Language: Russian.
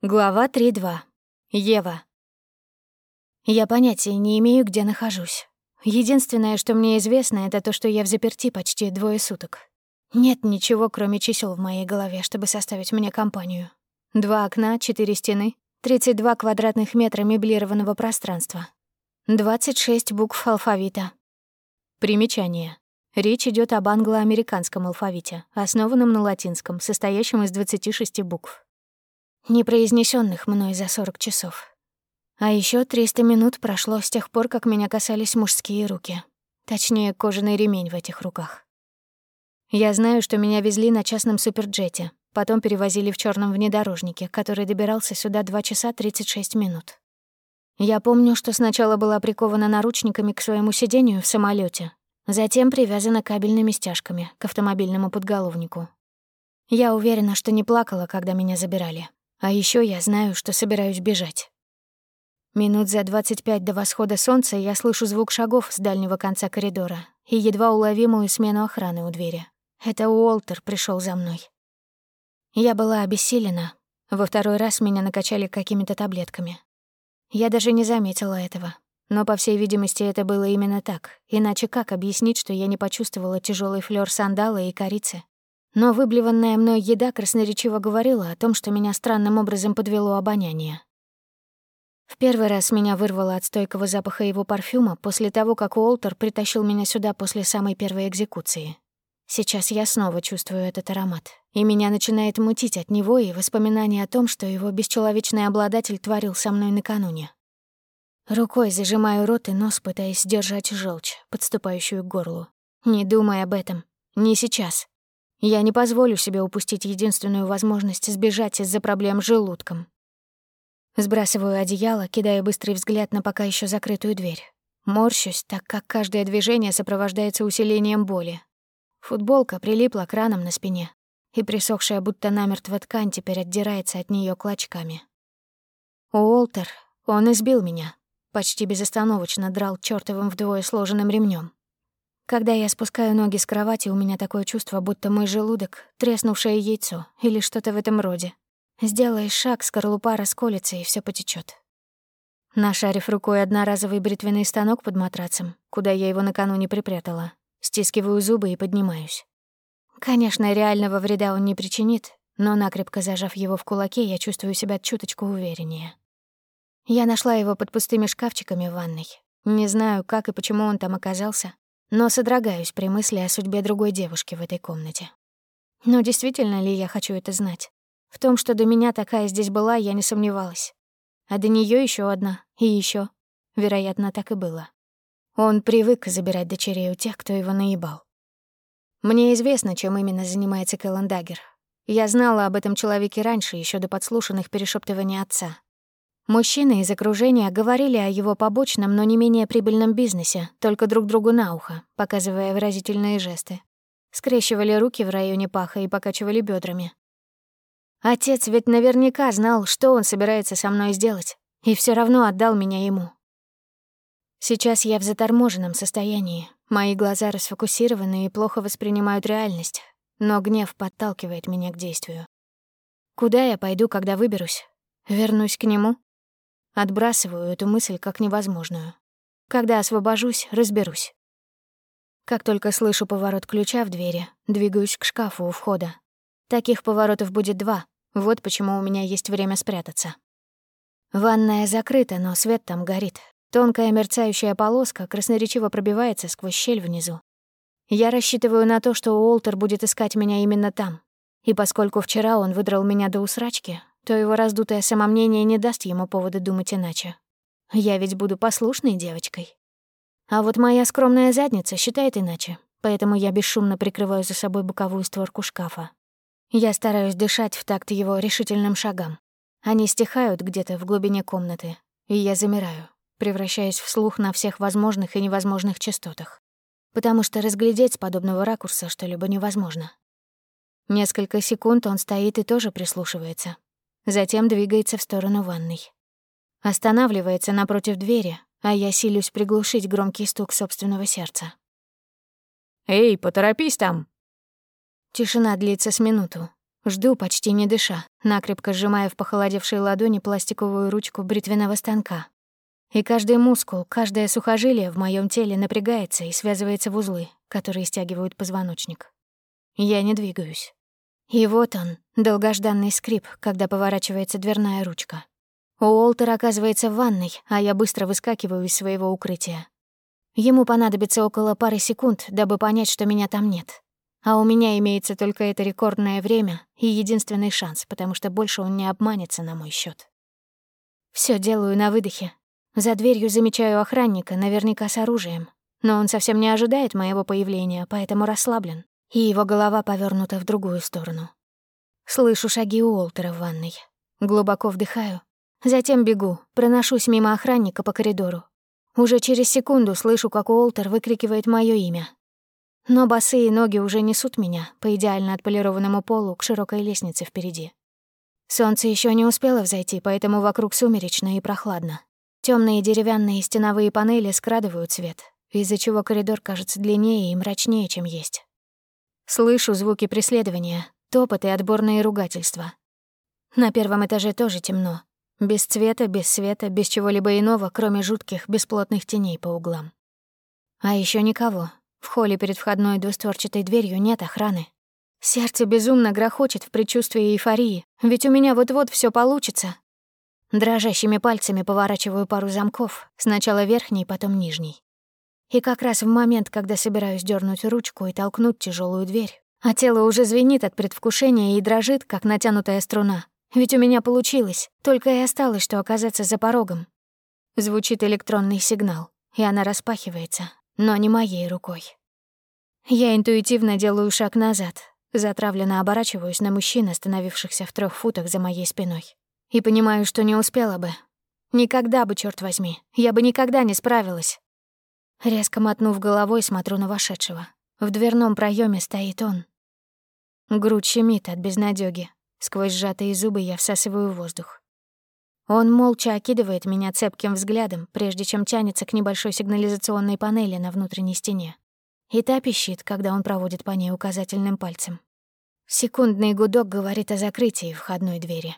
Глава 3.2. Ева. Я понятия не имею, где нахожусь. Единственное, что мне известно, это то, что я в заперти почти двое суток. Нет ничего, кроме чисел в моей голове, чтобы составить мне компанию. Два окна, четыре стены, 32 квадратных метра меблированного пространства. 26 букв алфавита. Примечание. Речь идет об англо-американском алфавите, основанном на латинском, состоящем из 26 букв не произнесенных мной за 40 часов. А еще 300 минут прошло с тех пор, как меня касались мужские руки. Точнее, кожаный ремень в этих руках. Я знаю, что меня везли на частном суперджете, потом перевозили в черном внедорожнике, который добирался сюда 2 часа 36 минут. Я помню, что сначала была прикована наручниками к своему сидению в самолете, затем привязана кабельными стяжками к автомобильному подголовнику. Я уверена, что не плакала, когда меня забирали. А еще я знаю, что собираюсь бежать. Минут за 25 до восхода солнца я слышу звук шагов с дальнего конца коридора и едва уловимую смену охраны у двери. Это Уолтер пришел за мной. Я была обессилена. Во второй раз меня накачали какими-то таблетками. Я даже не заметила этого. Но, по всей видимости, это было именно так. Иначе как объяснить, что я не почувствовала тяжелый флёр сандала и корицы, но выблеванная мной еда красноречиво говорила о том, что меня странным образом подвело обоняние. В первый раз меня вырвало от стойкого запаха его парфюма после того, как Уолтер притащил меня сюда после самой первой экзекуции. Сейчас я снова чувствую этот аромат, и меня начинает мутить от него и воспоминания о том, что его бесчеловечный обладатель творил со мной накануне. Рукой зажимаю рот и нос, пытаясь сдержать желчь, подступающую к горлу. Не думай об этом. Не сейчас. Я не позволю себе упустить единственную возможность сбежать из-за проблем с желудком. Сбрасываю одеяло, кидая быстрый взгляд на пока еще закрытую дверь. Морщусь, так как каждое движение сопровождается усилением боли. Футболка прилипла к ранам на спине, и присохшая будто намертво ткань теперь отдирается от нее клочками. Уолтер, он избил меня, почти безостановочно драл чёртовым вдвое сложенным ремнем. Когда я спускаю ноги с кровати, у меня такое чувство, будто мой желудок — треснувшее яйцо или что-то в этом роде. Сделаешь шаг, скорлупа расколется, и все потечет. Нашарив рукой одноразовый бритвенный станок под матрацем, куда я его накануне припрятала, стискиваю зубы и поднимаюсь. Конечно, реального вреда он не причинит, но накрепко зажав его в кулаке, я чувствую себя чуточку увереннее. Я нашла его под пустыми шкафчиками в ванной. Не знаю, как и почему он там оказался, но содрогаюсь при мысли о судьбе другой девушки в этой комнате. Но действительно ли я хочу это знать? В том, что до меня такая здесь была, я не сомневалась. А до нее еще одна, и еще. Вероятно, так и было. Он привык забирать дочерей у тех, кто его наебал. Мне известно, чем именно занимается Кэллен Даггер. Я знала об этом человеке раньше, еще до подслушанных перешептываний отца. Мужчины из окружения говорили о его побочном, но не менее прибыльном бизнесе, только друг другу на ухо, показывая выразительные жесты. Скрещивали руки в районе паха и покачивали бедрами. Отец ведь наверняка знал, что он собирается со мной сделать, и все равно отдал меня ему. Сейчас я в заторможенном состоянии, мои глаза расфокусированы и плохо воспринимают реальность, но гнев подталкивает меня к действию. Куда я пойду, когда выберусь? Вернусь к нему? Отбрасываю эту мысль как невозможную. Когда освобожусь, разберусь. Как только слышу поворот ключа в двери, двигаюсь к шкафу у входа. Таких поворотов будет два. Вот почему у меня есть время спрятаться. Ванная закрыта, но свет там горит. Тонкая мерцающая полоска красноречиво пробивается сквозь щель внизу. Я рассчитываю на то, что Уолтер будет искать меня именно там. И поскольку вчера он выдрал меня до усрачки, то его раздутое самомнение не даст ему повода думать иначе. Я ведь буду послушной девочкой. А вот моя скромная задница считает иначе, поэтому я бесшумно прикрываю за собой боковую створку шкафа. Я стараюсь дышать в такт его решительным шагам. Они стихают где-то в глубине комнаты, и я замираю, превращаясь в слух на всех возможных и невозможных частотах. Потому что разглядеть с подобного ракурса что-либо невозможно. Несколько секунд он стоит и тоже прислушивается, затем двигается в сторону ванной. Останавливается напротив двери, а я силюсь приглушить громкий стук собственного сердца. «Эй, поторопись там!» Тишина длится с минуту. Жду, почти не дыша, накрепко сжимая в похолодевшей ладони пластиковую ручку бритвенного станка. И каждый мускул, каждое сухожилие в моем теле напрягается и связывается в узлы, которые стягивают позвоночник. Я не двигаюсь. И вот он, долгожданный скрип, когда поворачивается дверная ручка. Уолтер оказывается в ванной, а я быстро выскакиваю из своего укрытия. Ему понадобится около пары секунд, дабы понять, что меня там нет. А у меня имеется только это рекордное время и единственный шанс, потому что больше он не обманется на мой счет. Все делаю на выдохе. За дверью замечаю охранника, наверняка с оружием. Но он совсем не ожидает моего появления, поэтому расслаблен и его голова повернута в другую сторону. Слышу шаги Уолтера в ванной. Глубоко вдыхаю. Затем бегу, проношусь мимо охранника по коридору. Уже через секунду слышу, как Уолтер выкрикивает мое имя. Но босые ноги уже несут меня по идеально отполированному полу к широкой лестнице впереди. Солнце еще не успело взойти, поэтому вокруг сумеречно и прохладно. Темные деревянные стеновые панели скрадывают свет, из-за чего коридор кажется длиннее и мрачнее, чем есть. Слышу звуки преследования, топот и отборные ругательства. На первом этаже тоже темно. Без цвета, без света, без чего-либо иного, кроме жутких, бесплотных теней по углам. А еще никого. В холле перед входной двустворчатой дверью нет охраны. Сердце безумно грохочет в предчувствии эйфории, ведь у меня вот-вот все получится. Дрожащими пальцами поворачиваю пару замков, сначала верхний, потом нижний. И как раз в момент, когда собираюсь дернуть ручку и толкнуть тяжелую дверь, а тело уже звенит от предвкушения и дрожит, как натянутая струна. Ведь у меня получилось, только и осталось, что оказаться за порогом. Звучит электронный сигнал, и она распахивается, но не моей рукой. Я интуитивно делаю шаг назад, затравленно оборачиваюсь на мужчин, остановившихся в трех футах за моей спиной, и понимаю, что не успела бы. Никогда бы, черт возьми, я бы никогда не справилась. Резко мотнув головой, смотрю на вошедшего. В дверном проеме стоит он. Грудь щемит от безнадёги. Сквозь сжатые зубы я всасываю воздух. Он молча окидывает меня цепким взглядом, прежде чем тянется к небольшой сигнализационной панели на внутренней стене. И та пищит, когда он проводит по ней указательным пальцем. Секундный гудок говорит о закрытии входной двери.